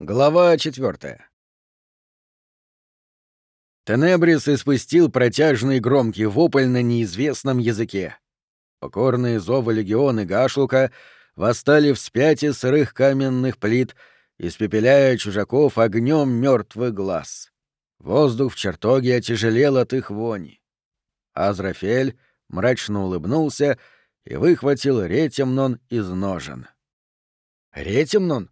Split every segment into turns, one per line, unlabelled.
Глава четвертая. Тенебрис испустил протяжный громкий вопль на неизвестном языке. Покорные зовы легионы Гашлука восстали вспять из сырых каменных плит, испепеляя чужаков огнем мертвых глаз. Воздух в чертоге отяжелел от их вони. Азрафель мрачно улыбнулся и выхватил ретемнон из ножен. «Ретемнон?»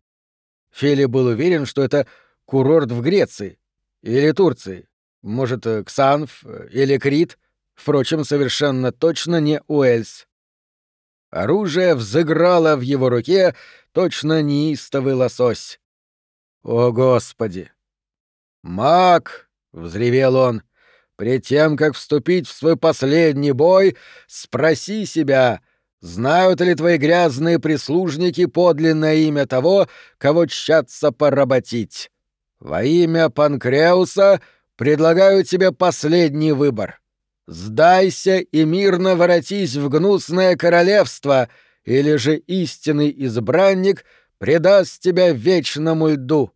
Фили был уверен, что это курорт в Греции или Турции, может, э, Ксанф э, или Крит, впрочем, совершенно точно не Уэльс. Оружие взыграло в его руке, точно неистовый лосось. «О, Господи!» «Маг!» — взревел он. «Пред тем, как вступить в свой последний бой, спроси себя, Знают ли твои грязные прислужники подлинное имя того, кого тщатся поработить? Во имя Панкреуса предлагаю тебе последний выбор. Сдайся и мирно воротись в гнусное королевство, или же истинный избранник предаст тебя вечному льду».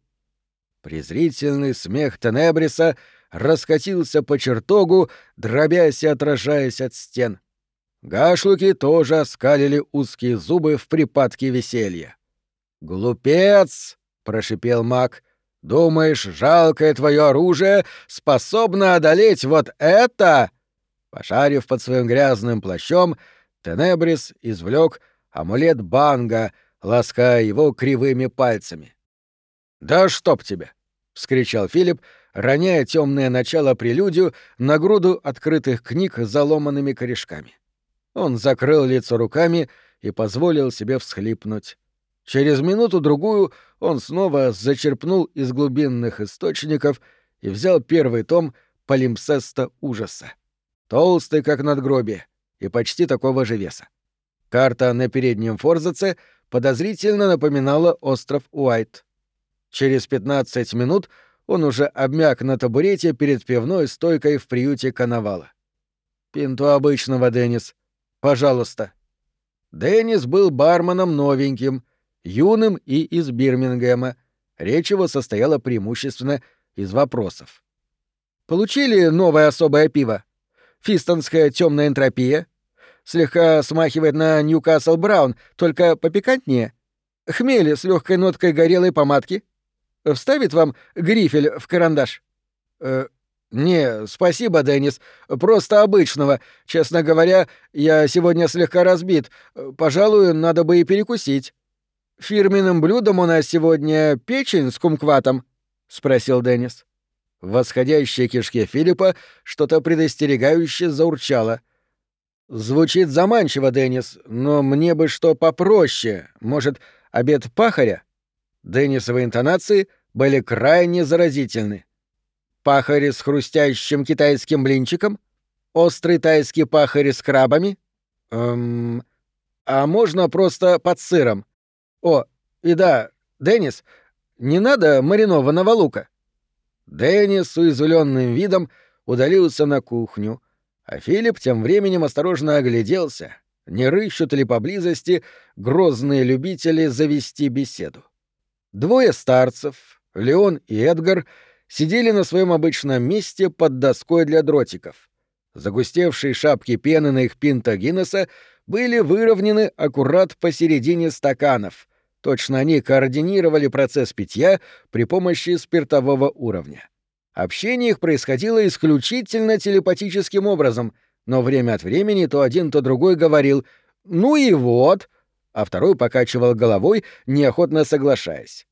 Презрительный смех Тенебриса раскатился по чертогу, дробясь и отражаясь от стен. — Гашлуки тоже оскалили узкие зубы в припадке веселья. «Глупец!» — прошипел маг. «Думаешь, жалкое твое оружие способно одолеть вот это?» Пошарив под своим грязным плащом, Тенебрис извлек амулет Банга, лаская его кривыми пальцами. «Да чтоб тебе!» — вскричал Филипп, роняя темное начало прелюдию на груду открытых книг с заломанными корешками. Он закрыл лицо руками и позволил себе всхлипнуть. Через минуту-другую он снова зачерпнул из глубинных источников и взял первый том Полимпсеста ужаса. Толстый, как надгробие, и почти такого же веса. Карта на переднем форзаце подозрительно напоминала остров Уайт. Через 15 минут он уже обмяк на табурете перед пивной стойкой в приюте Коновала. «Пинту обычного, Деннис», Пожалуйста». Деннис был барменом новеньким, юным и из Бирмингема. Речь его состояла преимущественно из вопросов. «Получили новое особое пиво? Фистонская темная энтропия? Слегка смахивает на Ньюкасл Браун, только попикантнее. Хмели с легкой ноткой горелой помадки? Вставит вам грифель в карандаш?» э, «Не, спасибо, Деннис. Просто обычного. Честно говоря, я сегодня слегка разбит. Пожалуй, надо бы и перекусить». «Фирменным блюдом у нас сегодня печень с кумкватом?» — спросил Деннис. В восходящей кишке Филиппа что-то предостерегающе заурчало. «Звучит заманчиво, Деннис, но мне бы что попроще. Может, обед пахаря?» Деннисовые интонации были крайне заразительны пахари с хрустящим китайским блинчиком? Острый тайский пахарь с крабами? Эм... А можно просто под сыром? О, и да, Деннис, не надо маринованного лука. Деннис с уязвленным видом удалился на кухню, а Филипп тем временем осторожно огляделся, не рыщут ли поблизости грозные любители завести беседу. Двое старцев, Леон и Эдгар, сидели на своем обычном месте под доской для дротиков. Загустевшие шапки пены на их пинта Гиннесса были выровнены аккурат посередине стаканов. Точно они координировали процесс питья при помощи спиртового уровня. Общение их происходило исключительно телепатическим образом, но время от времени то один, то другой говорил «ну и вот», а второй покачивал головой, неохотно соглашаясь.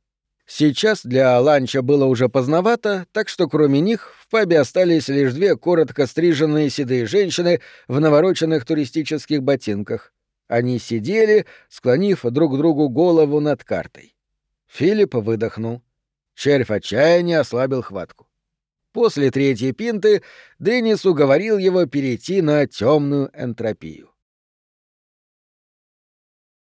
Сейчас для ланча было уже поздновато, так что кроме них в пабе остались лишь две коротко стриженные седые женщины в навороченных туристических ботинках. Они сидели, склонив друг другу голову над картой. Филипп выдохнул. Червь отчаяния ослабил хватку. После третьей пинты Деннис уговорил его перейти на темную энтропию.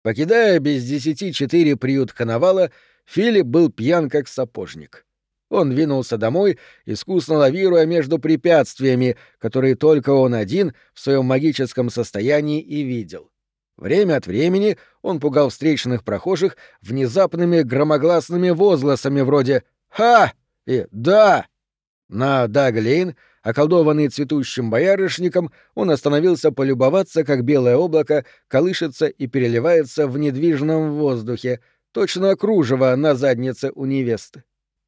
Покидая без десяти четыре приют Коновала, Филипп был пьян как сапожник. Он двинулся домой, искусно лавируя между препятствиями, которые только он один в своем магическом состоянии и видел. Время от времени он пугал встречных прохожих внезапными громогласными возгласами вроде «Ха!» и «Да!». На Даглейн, околдованный цветущим боярышником, он остановился полюбоваться, как белое облако колышется и переливается в недвижном воздухе, точно кружево на заднице у невесты.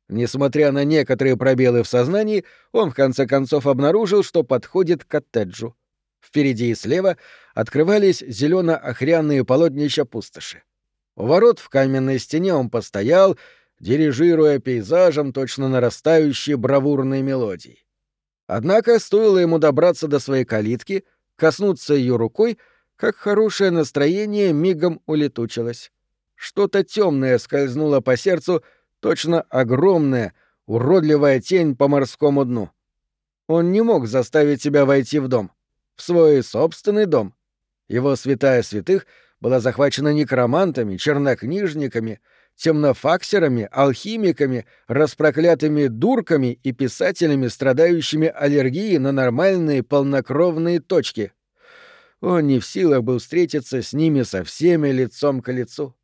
Несмотря на некоторые пробелы в сознании, он в конце концов обнаружил, что подходит к коттеджу. Впереди и слева открывались зелено-охряные полотнища пустоши. У ворот в каменной стене он постоял, дирижируя пейзажем точно нарастающей бравурной мелодии. Однако стоило ему добраться до своей калитки, коснуться ее рукой, как хорошее настроение мигом улетучилось. Что-то темное скользнуло по сердцу, точно огромная, уродливая тень по морскому дну. Он не мог заставить себя войти в дом — в свой собственный дом. Его святая святых была захвачена некромантами, чернокнижниками, темнофаксерами, алхимиками, распроклятыми дурками и писателями, страдающими аллергией на нормальные полнокровные точки. Он не в силах был встретиться с ними со всеми лицом к лицу.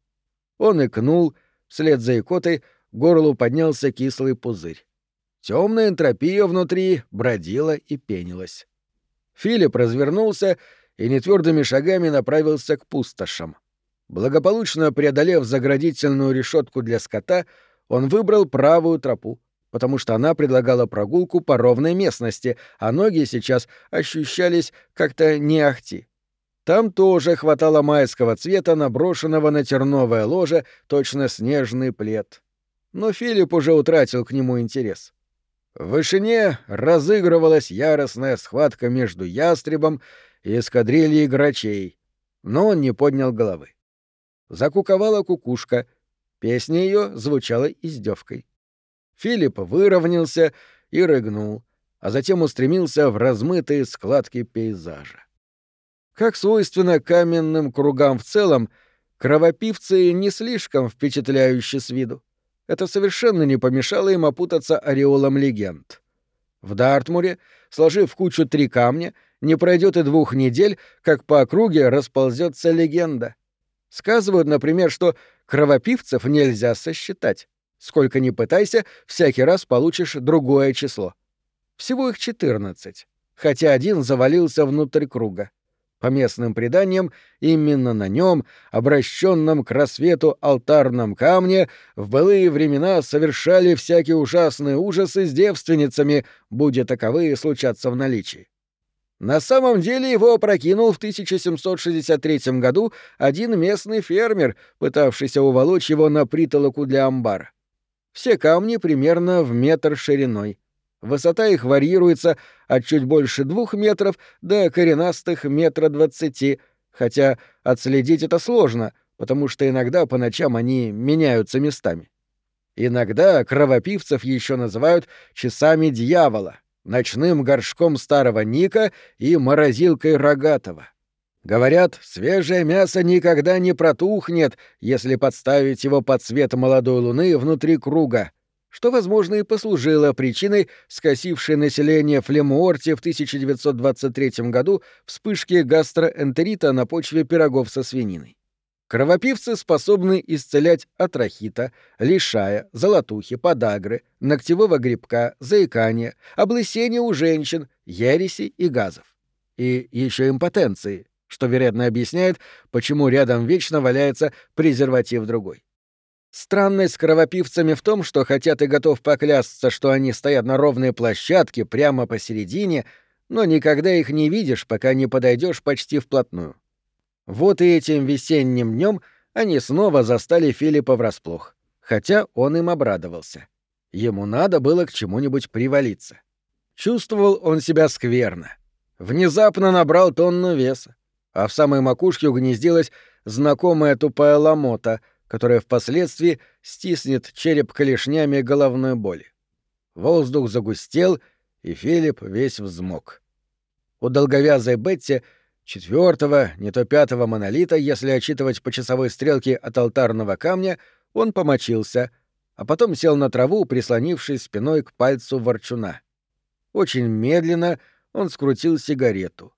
Он икнул, вслед за икотой горлу поднялся кислый пузырь. Темная энтропия внутри бродила и пенилась. Филипп развернулся и нетвердыми шагами направился к пустошам. Благополучно преодолев заградительную решетку для скота, он выбрал правую тропу, потому что она предлагала прогулку по ровной местности, а ноги сейчас ощущались как-то не ахти. Там тоже хватало майского цвета, наброшенного на терновое ложе, точно снежный плед. Но Филипп уже утратил к нему интерес. В вышине разыгрывалась яростная схватка между ястребом и эскадрильей грачей, но он не поднял головы. Закуковала кукушка, песня ее звучала издевкой. Филипп выровнялся и рыгнул, а затем устремился в размытые складки пейзажа. Как свойственно каменным кругам в целом, кровопивцы не слишком впечатляющие с виду это совершенно не помешало им опутаться ореолом легенд. В Дартмуре, сложив в кучу три камня, не пройдет и двух недель, как по округе расползется легенда. Сказывают, например, что кровопивцев нельзя сосчитать. Сколько ни пытайся, всякий раз получишь другое число. Всего их четырнадцать, хотя один завалился внутрь круга. По местным преданиям, именно на нем, обращенном к рассвету алтарном камне, в былые времена совершали всякие ужасные ужасы с девственницами, будь таковые случаться в наличии. На самом деле его опрокинул в 1763 году один местный фермер, пытавшийся уволочь его на притолоку для амбара. Все камни примерно в метр шириной. Высота их варьируется от чуть больше двух метров до коренастых метра двадцати, хотя отследить это сложно, потому что иногда по ночам они меняются местами. Иногда кровопивцев еще называют часами дьявола, ночным горшком старого Ника и морозилкой рогатого. Говорят, свежее мясо никогда не протухнет, если подставить его под свет молодой луны внутри круга, что, возможно, и послужило причиной скосившей население Флемуорти в 1923 году вспышки гастроэнтерита на почве пирогов со свининой. Кровопивцы способны исцелять от рахита, лишая, золотухи, подагры, ногтевого грибка, заикания, облысения у женщин, ереси и газов. И еще импотенции, что, вероятно, объясняет, почему рядом вечно валяется презерватив другой. Странность с кровопивцами в том, что хотя ты готов поклясться, что они стоят на ровной площадке прямо посередине, но никогда их не видишь, пока не подойдешь почти вплотную. Вот и этим весенним днем они снова застали Филиппа врасплох, хотя он им обрадовался. Ему надо было к чему-нибудь привалиться. Чувствовал он себя скверно. Внезапно набрал тонну веса, а в самой макушке угнездилась знакомая тупая ломота — которая впоследствии стиснет череп клешнями головной боли. Воздух загустел, и Филипп весь взмок. У долговязой Бетти четвертого, не то пятого монолита, если отчитывать по часовой стрелке от алтарного камня, он помочился, а потом сел на траву, прислонившись спиной к пальцу ворчуна. Очень медленно он скрутил сигарету.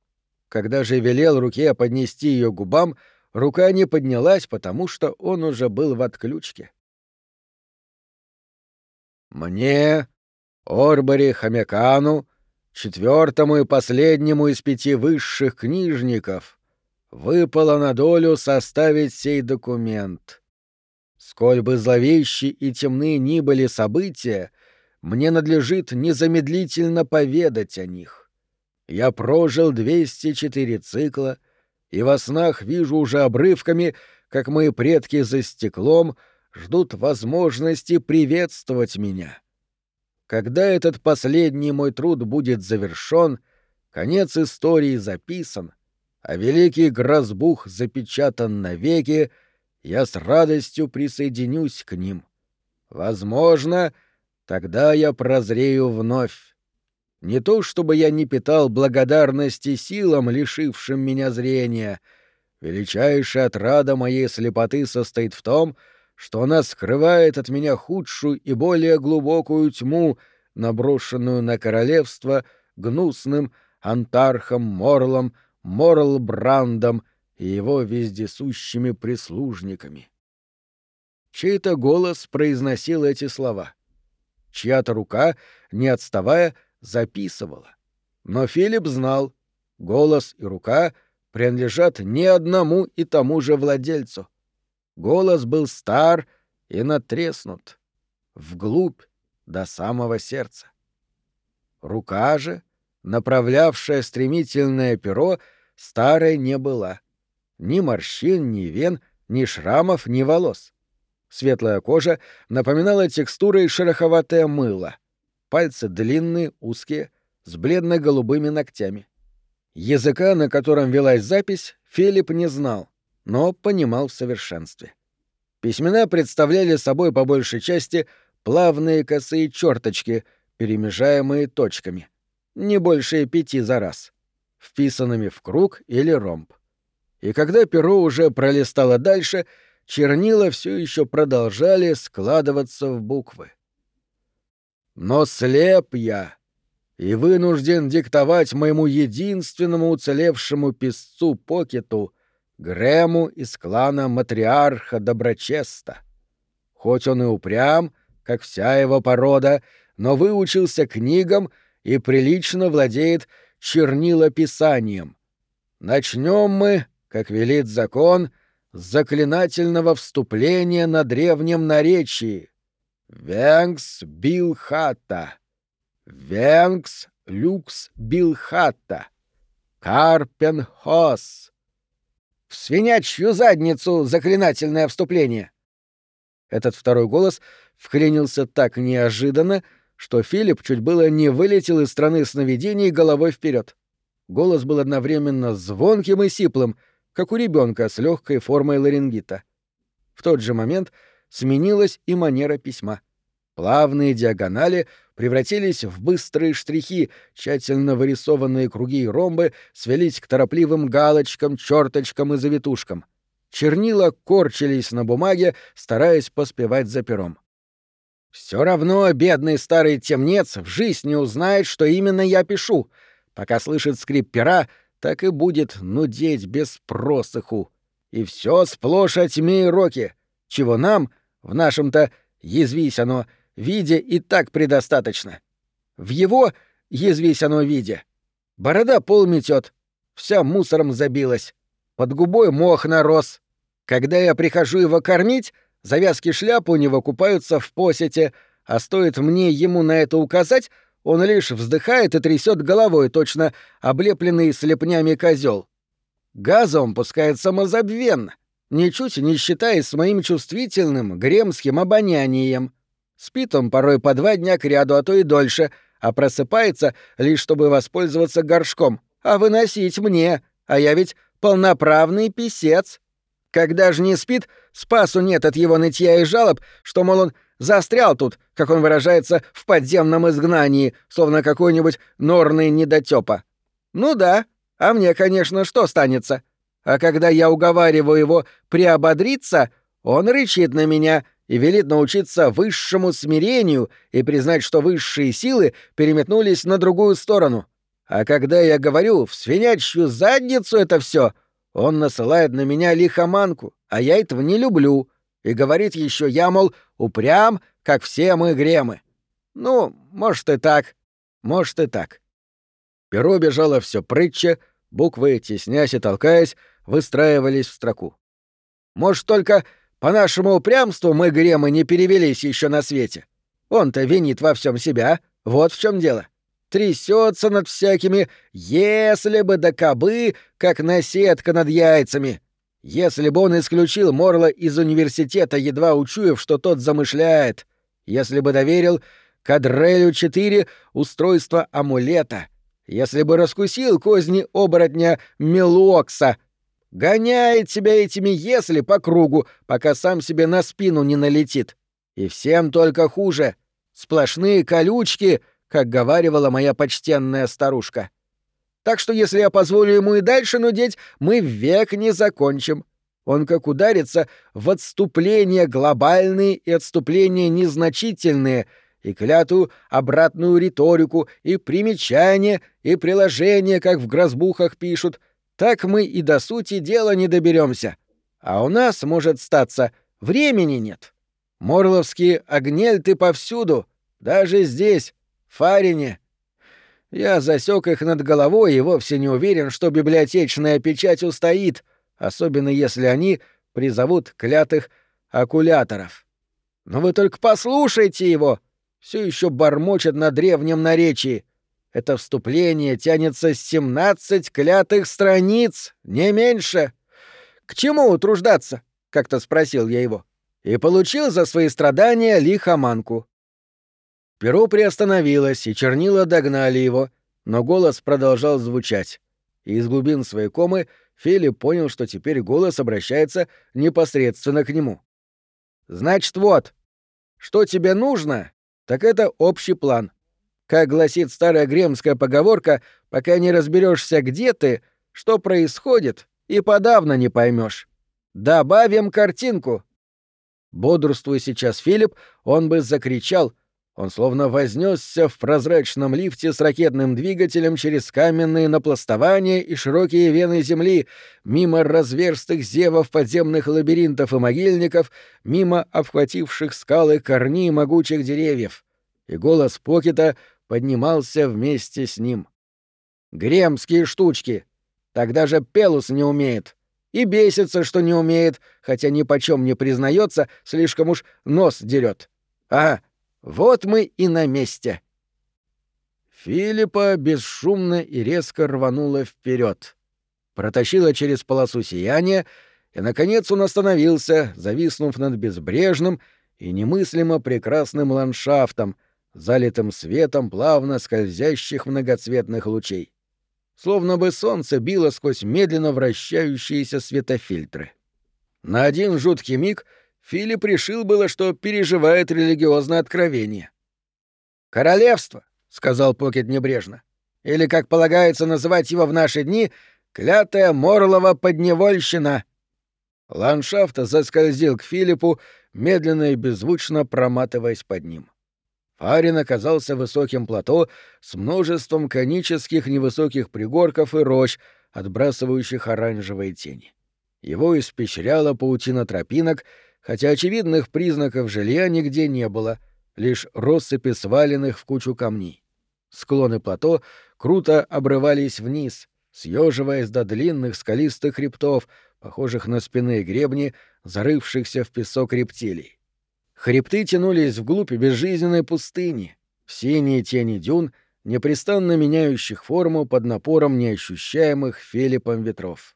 Когда же велел руке поднести ее губам, рука не поднялась, потому что он уже был в отключке. «Мне, Орбари Хомякану, четвертому и последнему из пяти высших книжников, выпало на долю составить сей документ. Сколь бы зловещи и темны ни были события, мне надлежит незамедлительно поведать о них. Я прожил 204 цикла, и во снах вижу уже обрывками, как мои предки за стеклом ждут возможности приветствовать меня. Когда этот последний мой труд будет завершен, конец истории записан, а великий Грозбух запечатан навеки, я с радостью присоединюсь к ним. Возможно, тогда я прозрею вновь. Не то чтобы я не питал благодарности силам, лишившим меня зрения. Величайшая отрада моей слепоты состоит в том, что она скрывает от меня худшую и более глубокую тьму, наброшенную на королевство гнусным антархом Морлом, Морлбрандом и его вездесущими прислужниками. Чей-то голос произносил эти слова. Чья-то рука, не отставая, записывала. Но Филипп знал, голос и рука принадлежат не одному и тому же владельцу. Голос был стар и натреснут, вглубь до самого сердца. Рука же, направлявшая стремительное перо, старой не была. Ни морщин, ни вен, ни шрамов, ни волос. Светлая кожа напоминала текстурой шероховатое мыло. Пальцы длинные, узкие, с бледно-голубыми ногтями. Языка, на котором велась запись, Филипп не знал, но понимал в совершенстве. Письмена представляли собой по большей части плавные косые черточки, перемежаемые точками, не больше пяти за раз, вписанными в круг или ромб. И когда перо уже пролистало дальше, чернила все еще продолжали складываться в буквы. Но слеп я и вынужден диктовать моему единственному уцелевшему писцу Покету, Грэму из клана Матриарха Доброчеста. Хоть он и упрям, как вся его порода, но выучился книгам и прилично владеет чернилописанием. Начнем мы, как велит закон, с заклинательного вступления на древнем наречии. Венкс Билхата. Венкс Люкс Билхата. Карпенхос. В свинячью задницу заклинательное вступление. Этот второй голос вклинился так неожиданно, что Филипп чуть было не вылетел из страны сновидений головой вперед. Голос был одновременно звонким и сиплым, как у ребенка с легкой формой ларингита. В тот же момент — сменилась и манера письма. Плавные диагонали превратились в быстрые штрихи, тщательно вырисованные круги и ромбы свелись к торопливым галочкам, черточкам и завитушкам. Чернила корчились на бумаге, стараясь поспевать за пером. Все равно бедный старый темнец в жизнь не узнает, что именно я пишу. Пока слышит скрип пера, так и будет нудеть без просыху. И все сплошь о тьме и роке, чего нам — в нашем-то, язвись оно, виде и так предостаточно. В его, язвись оно, виде. Борода пол метет, вся мусором забилась, под губой мох нарос. Когда я прихожу его кормить, завязки шляпы у него купаются в посете, а стоит мне ему на это указать, он лишь вздыхает и трясет головой, точно облепленный слепнями козел. Газом пускает самозабвенно ничуть не считаясь моим чувствительным гремским обонянием. Спит он порой по два дня к ряду, а то и дольше, а просыпается лишь чтобы воспользоваться горшком, а выносить мне, а я ведь полноправный писец. Когда же не спит, спасу нет от его нытья и жалоб, что, мол, он застрял тут, как он выражается, в подземном изгнании, словно какой-нибудь норный недотёпа. Ну да, а мне, конечно, что станется? А когда я уговариваю его приободриться, он рычит на меня и велит научиться высшему смирению и признать, что высшие силы переметнулись на другую сторону. А когда я говорю «в свинячью задницу это все, Он насылает на меня лихоманку, а я этого не люблю. И говорит еще я, мол, упрям, как все мы гремы. Ну, может и так, может и так. Перо бежало все прытче, буквы, теснясь и толкаясь, выстраивались в строку. Может, только по нашему упрямству мы гремы не перевелись еще на свете. Он-то винит во всем себя, вот в чем дело. Трясется над всякими «если бы да кабы», как наседка над яйцами. Если бы он исключил Морла из университета, едва учуяв, что тот замышляет. Если бы доверил Кадрелю-4 устройство амулета. Если бы раскусил козни оборотня Мелуокса. Гоняет тебя этими «если» по кругу, пока сам себе на спину не налетит. И всем только хуже. Сплошные колючки, как говаривала моя почтенная старушка. Так что если я позволю ему и дальше нудеть, мы век не закончим. Он как ударится в отступления глобальные и отступления незначительные, и клятую обратную риторику, и примечания, и приложения, как в грозбухах пишут, так мы и до сути дела не доберемся. А у нас, может статься, времени нет. Морловские огнельты повсюду, даже здесь, в Фарине. Я засек их над головой и вовсе не уверен, что библиотечная печать устоит, особенно если они призовут клятых окуляторов. Но вы только послушайте его! Все еще бормочет на древнем наречии. Это вступление тянется семнадцать клятых страниц, не меньше. К чему утруждаться? Как-то спросил я его. И получил за свои страдания лихоманку. Перо приостановилось, и чернила догнали его, но голос продолжал звучать. И из глубин своей комы Филипп понял, что теперь голос обращается непосредственно к нему. «Значит, вот, что тебе нужно, так это общий план. Как гласит старая гремская поговорка, пока не разберешься, где ты, что происходит, и подавно не поймешь. Добавим картинку. Бодрствуя сейчас Филипп, он бы закричал. Он словно вознесся в прозрачном лифте с ракетным двигателем через каменные напластования и широкие вены земли, мимо разверстых зевов подземных лабиринтов и могильников, мимо обхвативших скалы корней могучих деревьев. И голос Покета поднимался вместе с ним. «Гремские штучки! Так даже Пелус не умеет!» и бесится, что не умеет, хотя ни почем не признается, слишком уж нос дерет. А, вот мы и на месте. Филиппа бесшумно и резко рванула вперед, протащила через полосу сияния, и, наконец, он остановился, зависнув над безбрежным и немыслимо прекрасным ландшафтом — залитым светом плавно скользящих многоцветных лучей. Словно бы солнце било сквозь медленно вращающиеся светофильтры. На один жуткий миг Филипп решил было, что переживает религиозное откровение. «Королевство», — сказал Покет небрежно, — «или, как полагается называть его в наши дни, клятая Морлова подневольщина». Ландшафт заскользил к Филиппу, медленно и беззвучно проматываясь под ним. Арин оказался высоким плато с множеством конических невысоких пригорков и рощ, отбрасывающих оранжевые тени. Его испещряла паутина тропинок, хотя очевидных признаков жилья нигде не было, лишь россыпи сваленных в кучу камней. Склоны плато круто обрывались вниз, съеживаясь до длинных скалистых хребтов, похожих на спины гребни, зарывшихся в песок рептилий. Хребты тянулись вглубь безжизненной пустыни, в синие тени дюн, непрестанно меняющих форму под напором неощущаемых Филиппом ветров.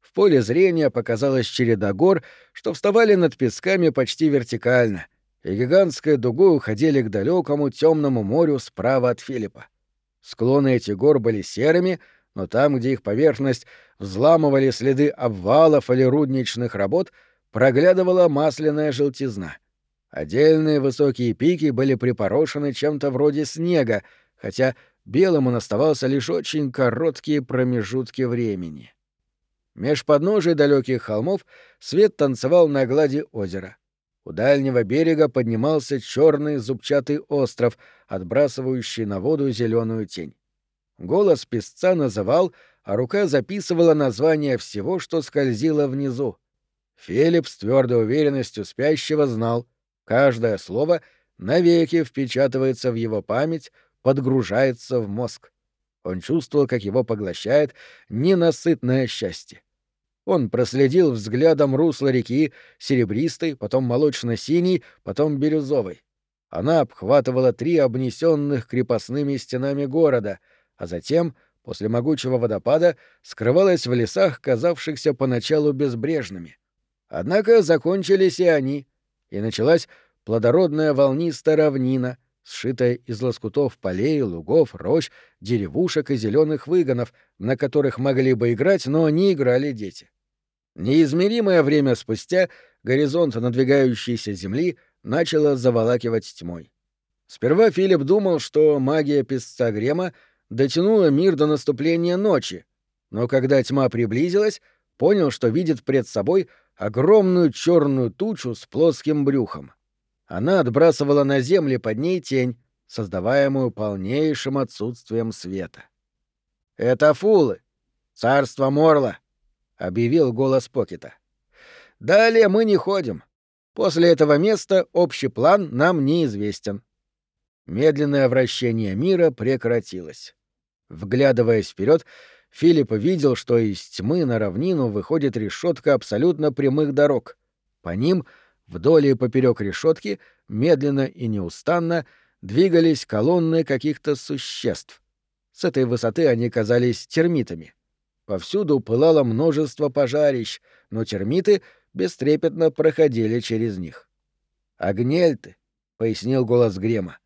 В поле зрения показалась череда гор, что вставали над песками почти вертикально, и гигантской дугой уходили к далекому темному морю справа от Филиппа. Склоны этих гор были серыми, но там, где их поверхность взламывали следы обвалов или рудничных работ, проглядывала масляная желтизна. Отдельные высокие пики были припорошены чем-то вроде снега, хотя белым он оставался лишь очень короткие промежутки времени. Меж подножий далеких холмов свет танцевал на глади озера. У дальнего берега поднимался черный зубчатый остров, отбрасывающий на воду зеленую тень. Голос песца называл, а рука записывала название всего, что скользило внизу. Филипп с твердой уверенностью спящего знал, каждое слово навеки впечатывается в его память, подгружается в мозг. Он чувствовал, как его поглощает ненасытное счастье. Он проследил взглядом русло реки, серебристой, потом молочно-синий, потом бирюзовой. Она обхватывала три обнесенных крепостными стенами города, а затем, после могучего водопада, скрывалась в лесах, казавшихся поначалу безбрежными. Однако закончились и они, и началась плодородная волнистая равнина, сшитая из лоскутов полей, лугов, рощ, деревушек и зеленых выгонов, на которых могли бы играть, но не играли дети. Неизмеримое время спустя горизонт надвигающейся земли начало заволакивать тьмой. Сперва Филипп думал, что магия песца Грема дотянула мир до наступления ночи, но когда тьма приблизилась, понял, что видит пред собой огромную черную тучу с плоским брюхом. Она отбрасывала на землю под ней тень, создаваемую полнейшим отсутствием света. «Это фулы! Царство Морла!» — объявил голос Покета. «Далее мы не ходим. После этого места общий план нам неизвестен». Медленное вращение мира прекратилось. Вглядываясь вперед, Филипп видел, что из тьмы на равнину выходит решетка абсолютно прямых дорог. По ним — Вдоль и поперек решетки медленно и неустанно двигались колонны каких-то существ. С этой высоты они казались термитами. Повсюду пылало множество пожарищ, но термиты бестрепетно проходили через них. «Огнельты», — пояснил голос Грема,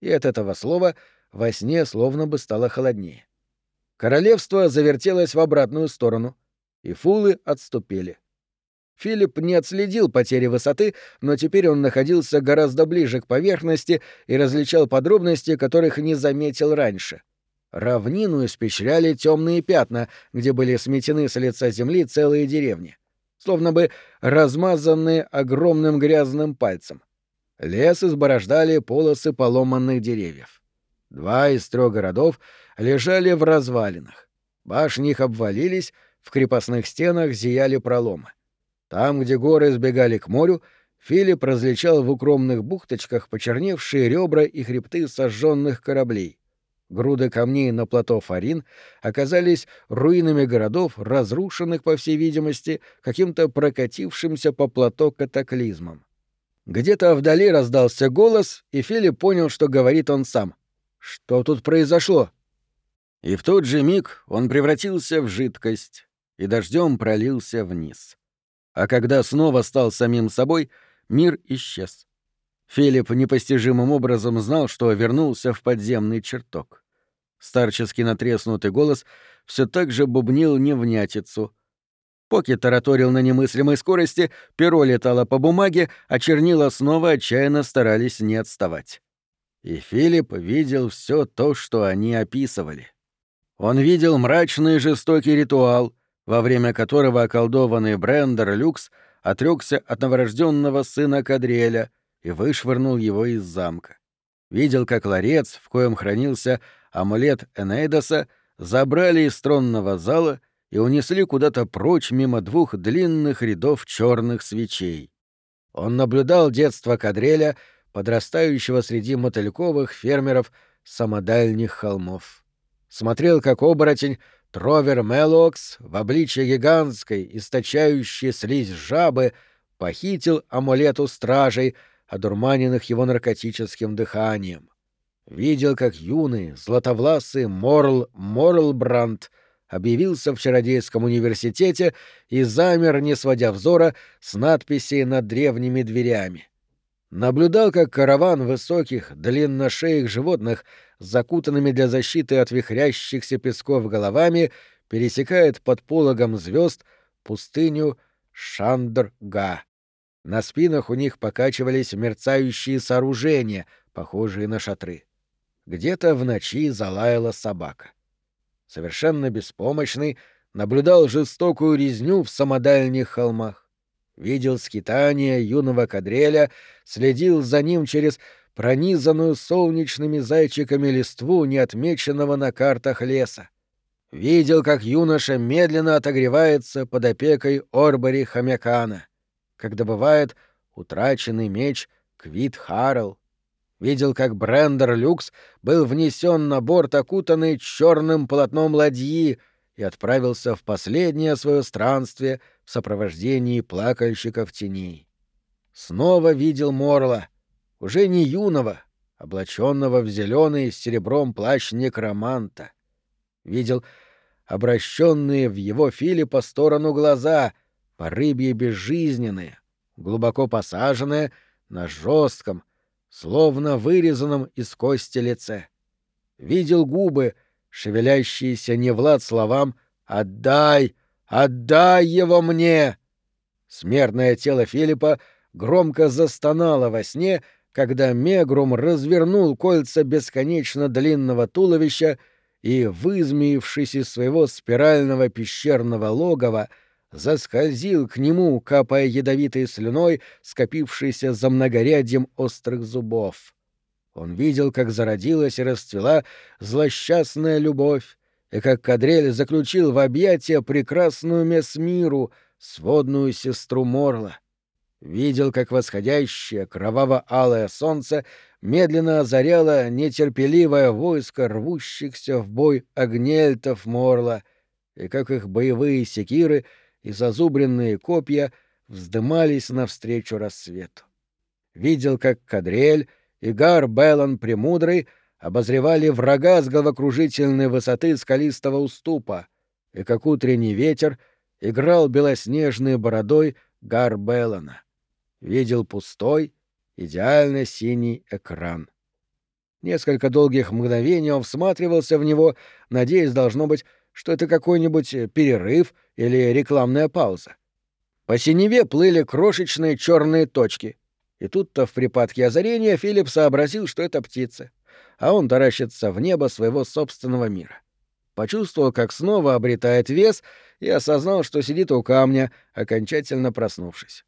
и от этого слова во сне словно бы стало холоднее. Королевство завертелось в обратную сторону, и фулы отступили. Филипп не отследил потери высоты, но теперь он находился гораздо ближе к поверхности и различал подробности, которых не заметил раньше. Равнину испещряли темные пятна, где были сметены с лица земли целые деревни, словно бы размазанные огромным грязным пальцем. Лес изборождали полосы поломанных деревьев. Два из трех городов лежали в развалинах. Башни их обвалились, в крепостных стенах зияли проломы. Там, где горы сбегали к морю, Филипп различал в укромных бухточках почерневшие ребра и хребты сожженных кораблей. Груды камней на плато Фарин оказались руинами городов, разрушенных, по всей видимости, каким-то прокатившимся по плато катаклизмом. Где-то вдали раздался голос, и Филипп понял, что говорит он сам. «Что тут произошло?» И в тот же миг он превратился в жидкость, и дождем пролился вниз. А когда снова стал самим собой, мир исчез. Филипп непостижимым образом знал, что вернулся в подземный чертог. Старческий натреснутый голос все так же бубнил невнятицу. Поки тараторил на немыслимой скорости, перо летало по бумаге, а чернила снова отчаянно старались не отставать. И Филипп видел все то, что они описывали. Он видел мрачный жестокий ритуал — во время которого околдованный Брендер Люкс отрекся от новорожденного сына Кадриэля и вышвырнул его из замка. Видел, как ларец, в коем хранился амулет Энейдоса, забрали из тронного зала и унесли куда-то прочь мимо двух длинных рядов черных свечей. Он наблюдал детство Кадреля, подрастающего среди мотыльковых фермеров самодальних холмов. Смотрел, как оборотень Тровер Мелокс в обличье гигантской, источающей слизь жабы, похитил амулет у стражей, одурманенных его наркотическим дыханием. Видел, как юный, златовласый Морл Морлбранд объявился в Чародейском университете и замер, не сводя взора, с надписей над древними дверями. Наблюдал, как караван высоких, длинношеих животных закутанными для защиты от вихрящихся песков головами, пересекает под пологом звезд пустыню Шандр-Га. На спинах у них покачивались мерцающие сооружения, похожие на шатры. Где-то в ночи залаяла собака. Совершенно беспомощный наблюдал жестокую резню в самодальних холмах. Видел скитание юного кадреля, следил за ним через пронизанную солнечными зайчиками листву, не отмеченного на картах леса. Видел, как юноша медленно отогревается под опекой Орбари Хомякана, как добывает утраченный меч Квит Харрелл. Видел, как Брендер Люкс был внесен на борт, окутанный черным полотном ладьи, и отправился в последнее свое странствие в сопровождении плакальщиков теней. Снова видел Морла, уже не юного, облаченного в зеленый с серебром плащ некроманта. Видел обращенные в его Филиппа сторону глаза, по рыбье безжизненные, глубоко посаженные на жестком, словно вырезанном из кости лице. Видел губы, шевелящиеся не Влад словам «Отдай! Отдай его мне!» Смертное тело Филиппа громко застонало во сне, когда Мегрум развернул кольца бесконечно длинного туловища и, вызмеившись из своего спирального пещерного логова, заскользил к нему, капая ядовитой слюной, скопившейся за многорядьем острых зубов. Он видел, как зародилась и расцвела злосчастная любовь, и как Кадрель заключил в объятия прекрасную Месмиру, сводную сестру Морла. Видел, как восходящее кроваво-алое солнце медленно озаряло нетерпеливое войско рвущихся в бой огнельтов Морла, и как их боевые секиры — и зазубренные копья вздымались навстречу рассвету. Видел, как Кадрель и Гар Беллан Премудрый обозревали врага с головокружительной высоты скалистого уступа, и как утренний ветер играл белоснежной бородой Гар Беллана. Видел пустой, идеально синий экран. Несколько долгих мгновений он всматривался в него, надеясь, должно быть, что это какой-нибудь перерыв или рекламная пауза. По синеве плыли крошечные черные точки. И тут-то в припадке озарения Филипп сообразил, что это птицы, а он таращится в небо своего собственного мира. Почувствовал, как снова обретает вес, и осознал, что сидит у камня, окончательно проснувшись.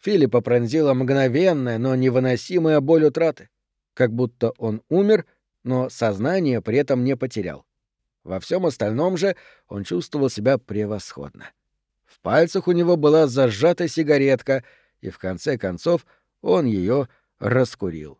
Филиппа пронзила мгновенная, но невыносимая боль утраты. Как будто он умер, но сознание при этом не потерял. Во всем остальном же он чувствовал себя превосходно. В пальцах у него была зажата сигаретка, и в конце концов он ее раскурил.